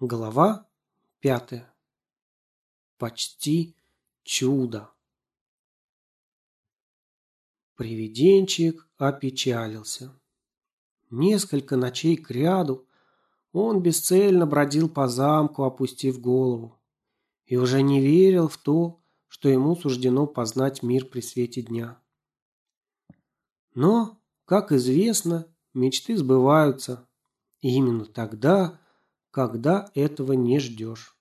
Глава пятая. Почти чудо. Привиденчик опечалился. Несколько ночей кряду он бесцельно бродил по замку, опустив голову, и уже не верил в то, что ему суждено познать мир при свете дня. Но, как известно, мечты сбываются, и именно тогда, когда этого не ждешь.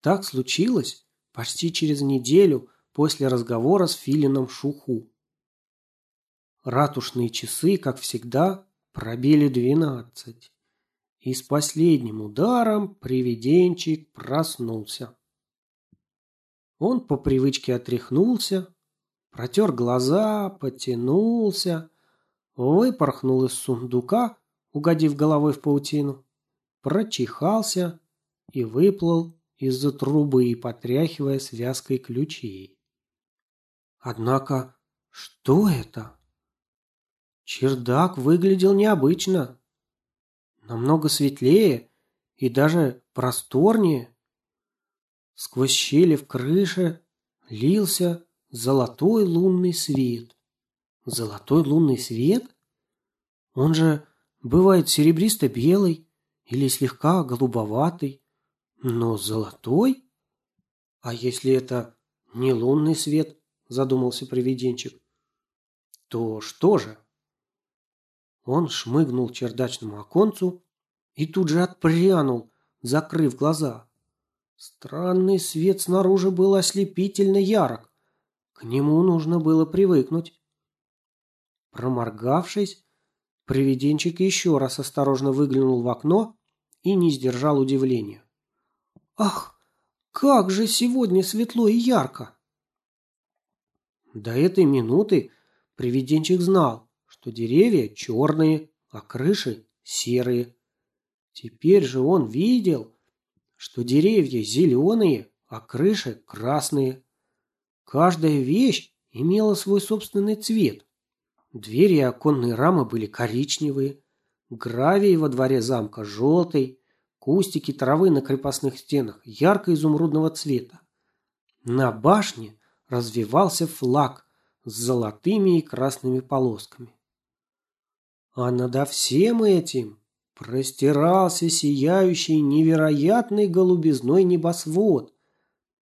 Так случилось почти через неделю после разговора с Филином Шуху. Ратушные часы, как всегда, пробили двенадцать. И с последним ударом привиденчик проснулся. Он по привычке отряхнулся, протер глаза, потянулся, выпорхнул из сундука угодив головой в паутину, прочихался и выплыл из-за трубы, потряхивая связкой ключей. Однако, что это? Чердак выглядел необычно. Намного светлее и даже просторнее. Сквозь щели в крыше лился золотой лунный свет. Золотой лунный свет? Он же Бывает серебристо-белый или слегка голубоватый, но золотой? А если это не лунный свет, задумался привиденчик, то что же? Он шмыгнул чердачному оконцу и тут же отпрянул, закрыв глаза. Странный свет снаружи был ослепительно ярок. К нему нужно было привыкнуть. Проморгавшись, Привиденчик еще раз осторожно выглянул в окно и не сдержал удивления. «Ах, как же сегодня светло и ярко!» До этой минуты привиденчик знал, что деревья черные, а крыши серые. Теперь же он видел, что деревья зеленые, а крыши красные. Каждая вещь имела свой собственный цвет. Двери и оконные рамы были коричневые, гравий во дворе замка желтый, кустики травы на крепостных стенах ярко-изумрудного цвета. На башне развивался флаг с золотыми и красными полосками. А надо всем этим простирался сияющий невероятный голубизной небосвод,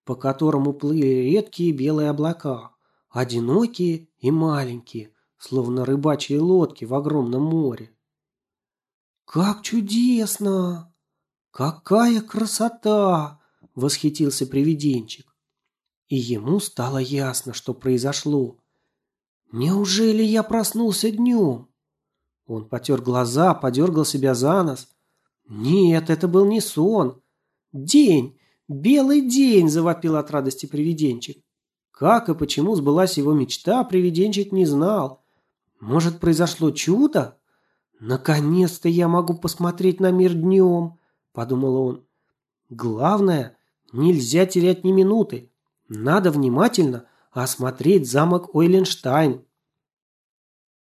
по которому плыли редкие белые облака, одинокие и маленькие, словно рыбачьи лодки в огромном море. «Как чудесно! Какая красота!» – восхитился привиденчик. И ему стало ясно, что произошло. «Неужели я проснулся днем?» Он потер глаза, подергал себя за нос. «Нет, это был не сон. День! Белый день!» – завопил от радости привиденчик. Как и почему сбылась его мечта, привиденчик не знал. Может, произошло чудо? Наконец-то я могу посмотреть на мир днем, подумал он. Главное, нельзя терять ни минуты. Надо внимательно осмотреть замок Ойленштайн.